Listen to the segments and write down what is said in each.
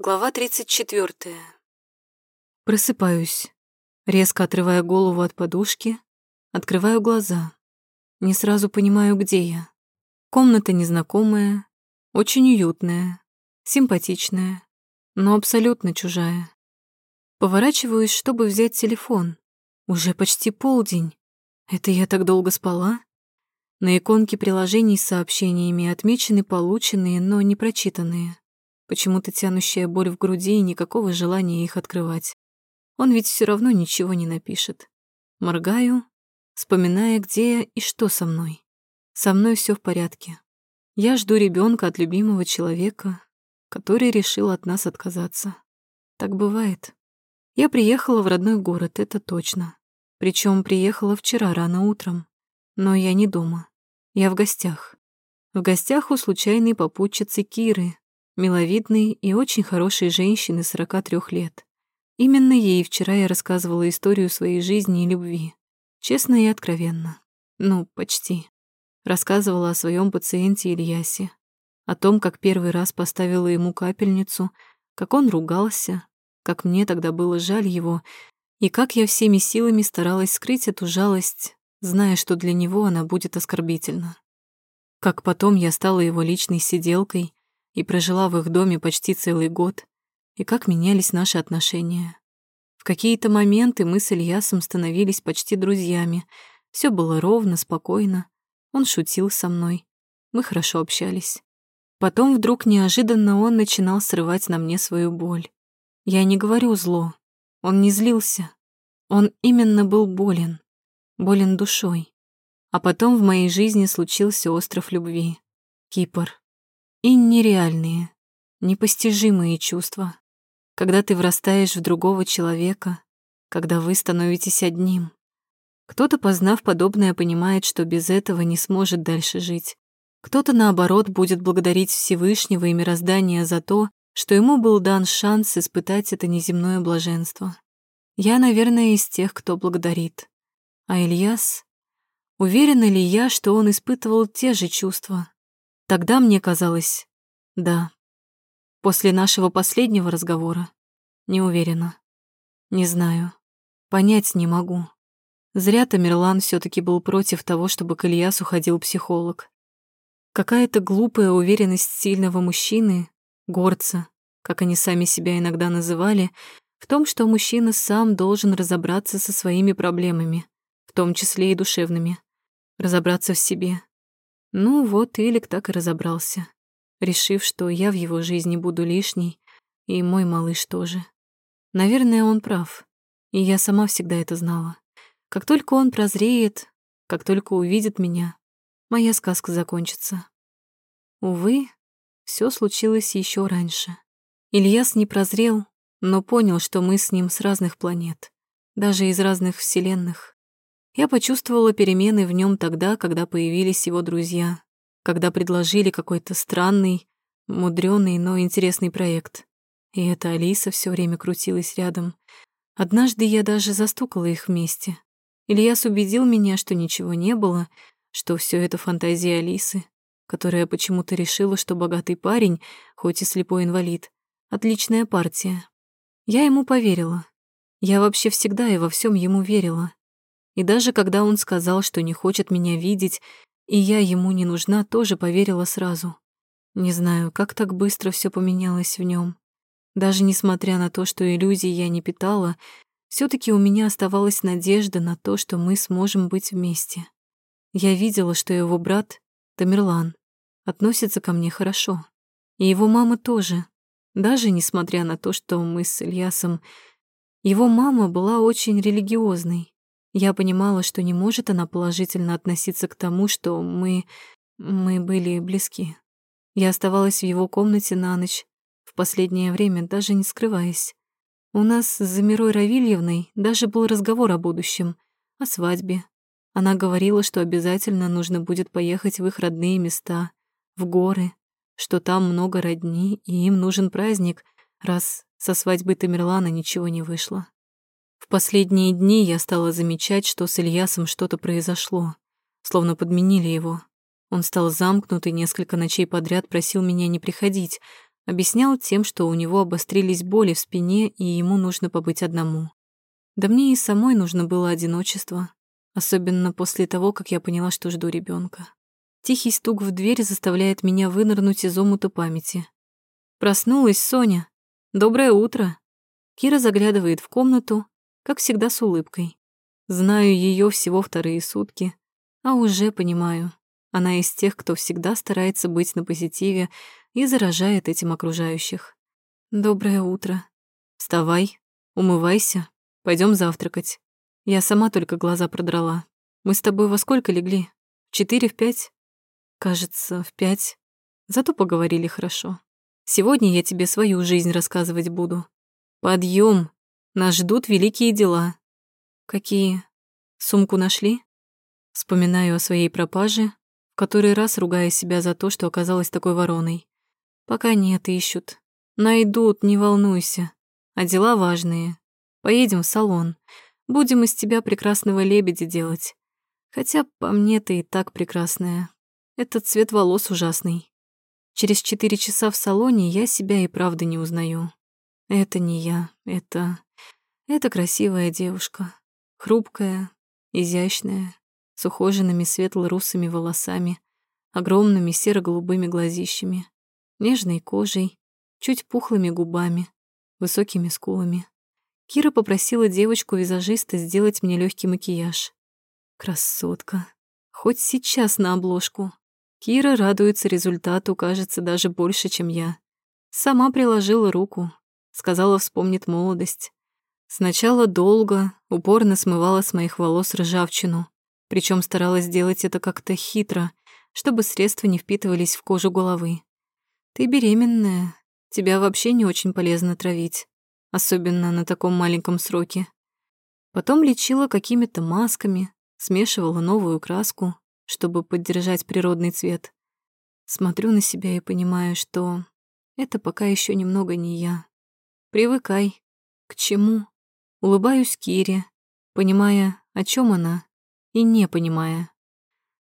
Глава 34. Просыпаюсь, резко отрывая голову от подушки, открываю глаза. Не сразу понимаю, где я. Комната незнакомая, очень уютная, симпатичная, но абсолютно чужая. Поворачиваюсь, чтобы взять телефон. Уже почти полдень. Это я так долго спала? На иконке приложений с сообщениями отмечены полученные, но не прочитанные. Почему-то тянущая боль в груди и никакого желания их открывать. Он ведь все равно ничего не напишет. Моргаю, вспоминая, где я и что со мной. Со мной все в порядке. Я жду ребенка от любимого человека, который решил от нас отказаться. Так бывает. Я приехала в родной город, это точно. Причем приехала вчера рано утром. Но я не дома. Я в гостях. В гостях у случайной попутчицы Киры, миловидной и очень хорошей женщины 43 лет. Именно ей вчера я рассказывала историю своей жизни и любви. Честно и откровенно. Ну, почти. Рассказывала о своем пациенте Ильясе. О том, как первый раз поставила ему капельницу, как он ругался, как мне тогда было жаль его, и как я всеми силами старалась скрыть эту жалость, зная, что для него она будет оскорбительна. Как потом я стала его личной сиделкой, и прожила в их доме почти целый год, и как менялись наши отношения. В какие-то моменты мы с Ильясом становились почти друзьями. Все было ровно, спокойно. Он шутил со мной. Мы хорошо общались. Потом вдруг неожиданно он начинал срывать на мне свою боль. Я не говорю зло. Он не злился. Он именно был болен. Болен душой. А потом в моей жизни случился остров любви. Кипр и нереальные, непостижимые чувства, когда ты врастаешь в другого человека, когда вы становитесь одним. Кто-то, познав подобное, понимает, что без этого не сможет дальше жить. Кто-то, наоборот, будет благодарить Всевышнего и мироздания за то, что ему был дан шанс испытать это неземное блаженство. Я, наверное, из тех, кто благодарит. А Ильяс? Уверена ли я, что он испытывал те же чувства? Тогда мне казалось, да. После нашего последнего разговора не уверена. Не знаю. Понять не могу. Зря Тамерлан все таки был против того, чтобы к Ильясу ходил психолог. Какая-то глупая уверенность сильного мужчины, горца, как они сами себя иногда называли, в том, что мужчина сам должен разобраться со своими проблемами, в том числе и душевными, разобраться в себе, ну вот Илик так и разобрался, решив, что я в его жизни буду лишней, и мой малыш тоже. Наверное, он прав, и я сама всегда это знала. Как только он прозреет, как только увидит меня, моя сказка закончится. Увы, все случилось еще раньше. Ильяс не прозрел, но понял, что мы с ним с разных планет, даже из разных вселенных. Я почувствовала перемены в нем тогда, когда появились его друзья, когда предложили какой-то странный, мудрёный, но интересный проект. И эта Алиса все время крутилась рядом. Однажды я даже застукала их вместе. Ильяс убедил меня, что ничего не было, что все это фантазия Алисы, которая почему-то решила, что богатый парень, хоть и слепой инвалид, отличная партия. Я ему поверила. Я вообще всегда и во всем ему верила. И даже когда он сказал, что не хочет меня видеть, и я ему не нужна, тоже поверила сразу. Не знаю, как так быстро все поменялось в нем. Даже несмотря на то, что иллюзий я не питала, все таки у меня оставалась надежда на то, что мы сможем быть вместе. Я видела, что его брат, Тамерлан, относится ко мне хорошо. И его мама тоже, даже несмотря на то, что мы с Ильясом... Его мама была очень религиозной, я понимала, что не может она положительно относиться к тому, что мы... мы были близки. Я оставалась в его комнате на ночь, в последнее время даже не скрываясь. У нас с Замирой Равильевной даже был разговор о будущем, о свадьбе. Она говорила, что обязательно нужно будет поехать в их родные места, в горы, что там много родни, и им нужен праздник, раз со свадьбы Тамерлана ничего не вышло. В последние дни я стала замечать, что с Ильясом что-то произошло, словно подменили его. Он стал замкнут и несколько ночей подряд просил меня не приходить, Объяснял тем, что у него обострились боли в спине, и ему нужно побыть одному. Да мне и самой нужно было одиночество, особенно после того, как я поняла, что жду ребенка. Тихий стук в дверь заставляет меня вынырнуть из омута памяти. «Проснулась, Соня! Доброе утро!» Кира заглядывает в комнату, как всегда с улыбкой. Знаю ее всего вторые сутки, а уже понимаю, она из тех, кто всегда старается быть на позитиве и заражает этим окружающих. «Доброе утро. Вставай, умывайся, пойдем завтракать. Я сама только глаза продрала. Мы с тобой во сколько легли? В четыре, в пять?» «Кажется, в пять. Зато поговорили хорошо. Сегодня я тебе свою жизнь рассказывать буду. Подъем, нас ждут великие дела». «Какие? Сумку нашли?» Вспоминаю о своей пропаже, в который раз ругая себя за то, что оказалась такой вороной. Пока нет, ищут. Найдут, не волнуйся. А дела важные. Поедем в салон. Будем из тебя прекрасного лебедя делать. Хотя по мне ты и так прекрасная. Этот цвет волос ужасный. Через четыре часа в салоне я себя и правда не узнаю. Это не я, это... Это красивая девушка. Хрупкая, изящная, с ухоженными светло-русыми волосами, огромными серо-голубыми глазищами нежной кожей, чуть пухлыми губами, высокими скулами. Кира попросила девочку-визажиста сделать мне легкий макияж. Красотка. Хоть сейчас на обложку. Кира радуется результату, кажется, даже больше, чем я. Сама приложила руку, сказала, вспомнит молодость. Сначала долго, упорно смывала с моих волос ржавчину, причем старалась сделать это как-то хитро, чтобы средства не впитывались в кожу головы. Ты беременная. Тебя вообще не очень полезно травить, особенно на таком маленьком сроке. Потом лечила какими-то масками, смешивала новую краску, чтобы поддержать природный цвет. Смотрю на себя и понимаю, что это пока еще немного не я. Привыкай. К чему? Улыбаюсь Кире, понимая, о чем она, и не понимая.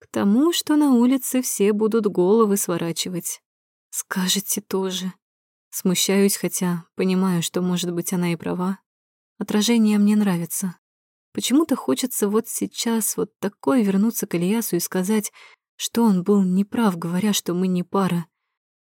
К тому, что на улице все будут головы сворачивать. Скажете тоже. Смущаюсь, хотя понимаю, что, может быть, она и права. Отражение мне нравится. Почему-то хочется вот сейчас вот такое вернуться к Ильясу и сказать, что он был неправ, говоря, что мы не пара.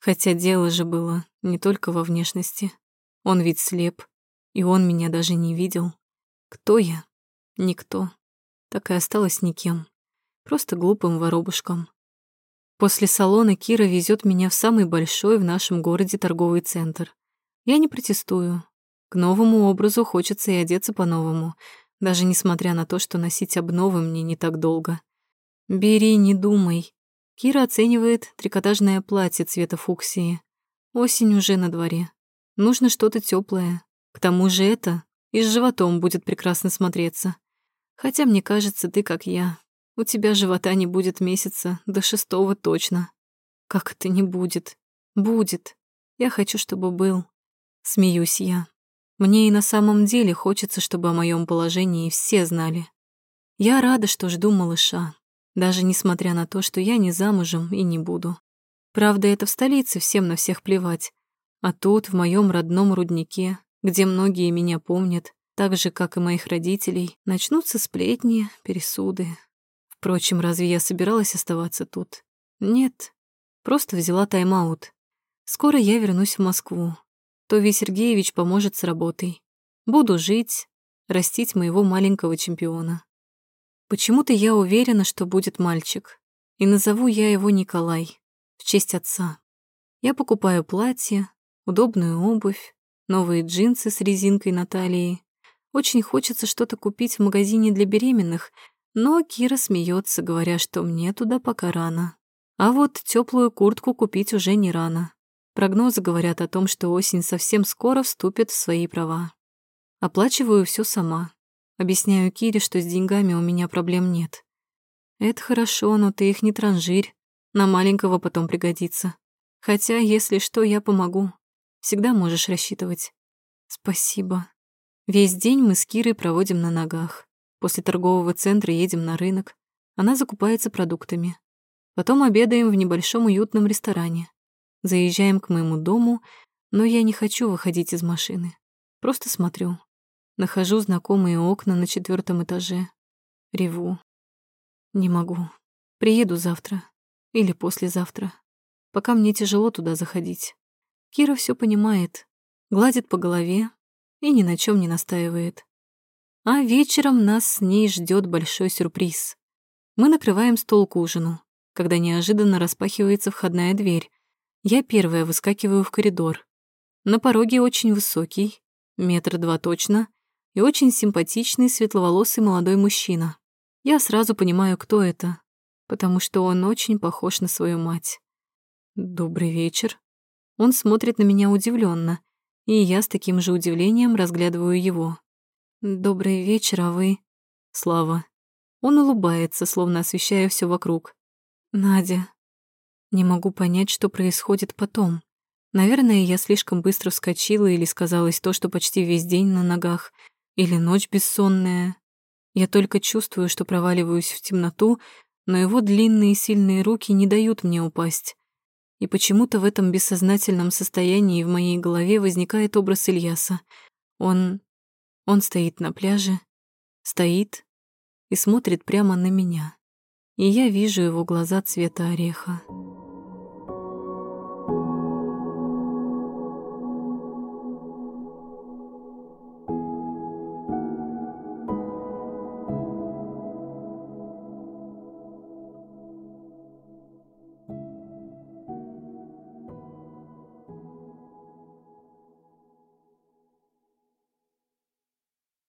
Хотя дело же было не только во внешности. Он ведь слеп, и он меня даже не видел. Кто я? Никто. Так и осталась никем. Просто глупым воробушком. После салона Кира везет меня в самый большой в нашем городе торговый центр. Я не протестую. К новому образу хочется и одеться по-новому, даже несмотря на то, что носить обновы мне не так долго. «Бери, не думай». Кира оценивает трикотажное платье цвета фуксии. Осень уже на дворе. Нужно что-то теплое. К тому же это и с животом будет прекрасно смотреться. Хотя мне кажется, ты как я, у тебя живота не будет месяца, до шестого точно. Как это не будет? Будет. Я хочу, чтобы был. Смеюсь я. Мне и на самом деле хочется, чтобы о моем положении все знали. Я рада, что жду малыша, даже несмотря на то, что я не замужем и не буду. Правда, это в столице всем на всех плевать. А тут, в моем родном руднике, где многие меня помнят, так же, как и моих родителей, начнутся сплетни, пересуды, Впрочем, разве я собиралась оставаться тут? Нет, просто взяла тайм-аут. Скоро я вернусь в Москву. Тови Сергеевич поможет с работой. Буду жить, растить моего маленького чемпиона. Почему-то я уверена, что будет мальчик. И назову я его Николай, в честь отца. Я покупаю платье, удобную обувь, новые джинсы с резинкой на талии. Очень хочется что-то купить в магазине для беременных, но Кира смеется, говоря, что мне туда пока рано. А вот теплую куртку купить уже не рано. Прогнозы говорят о том, что осень совсем скоро вступит в свои права. Оплачиваю все сама. Объясняю Кире, что с деньгами у меня проблем нет. Это хорошо, но ты их не транжирь. На маленького потом пригодится. Хотя, если что, я помогу. Всегда можешь рассчитывать. Спасибо. Весь день мы с Кирой проводим на ногах. После торгового центра едем на рынок. Она закупается продуктами. Потом обедаем в небольшом уютном ресторане. Заезжаем к моему дому, Но я не хочу выходить из машины. Просто смотрю. Нахожу знакомые окна на четвертом этаже. Реву. Не могу. Приеду завтра. Или послезавтра. Пока мне тяжело туда заходить. Кира все понимает. Гладит по голове и ни на чем не настаивает. А вечером нас с ней ждет большой сюрприз. Мы накрываем стол к ужину, когда неожиданно распахивается входная дверь. Я первая выскакиваю в коридор. На пороге очень высокий, метр два точно, и очень симпатичный светловолосый молодой мужчина. Я сразу понимаю, кто это, потому что он очень похож на свою мать. «Добрый вечер». Он смотрит на меня удивленно, и я с таким же удивлением разглядываю его. «Добрый вечер, а вы...» «Слава». Он улыбается, словно освещая все вокруг. «Надя». Не могу понять, что происходит потом. Наверное, я слишком быстро вскочила или сказалось то, что почти весь день на ногах, или ночь бессонная. Я только чувствую, что проваливаюсь в темноту, но его длинные сильные руки не дают мне упасть. И почему-то в этом бессознательном состоянии в моей голове возникает образ Ильяса. Он... он стоит на пляже, стоит и смотрит прямо на меня. И я вижу его глаза цвета ореха.